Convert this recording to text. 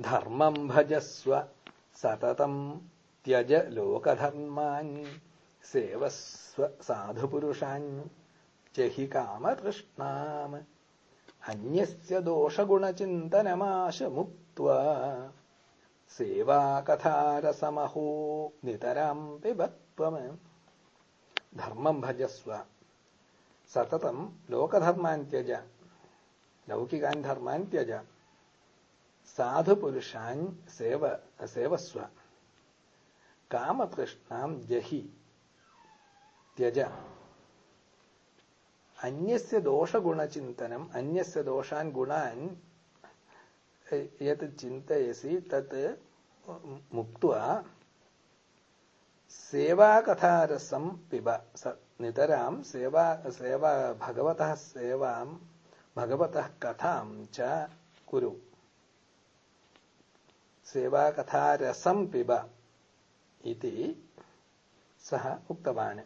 धर्मम् भजस्व सततम् त्यज लोकधर्मान् सेवस्व साधुपुरुषान् च हि कामतृष्णाम्। अन्यस्य दोषगुणचिन्तनमाशमुक्त्वा सेवाकथारसमहो नितराम् पिबत्वम्। धर्मम् भजस्व सततम् लोकधर्मान् त्यज लौकिकान् धर्मान् त्यज साधुपुरुषान् सेव, सेवस्व। कामतृष्णाम् जहि, त्यज। अन्यस्य दोषगुणचिन्तनम्, अन्यस्य दोषान् गुणान् यत् चिन्तयसि तत् मुक्त्वा सेवाकथारसं पिब नितरां सेवा सेवा, भगवतः सेवां, भगवतः कथां च कुरु। सेवाकथारसं पिब इति सः उक्तवान्।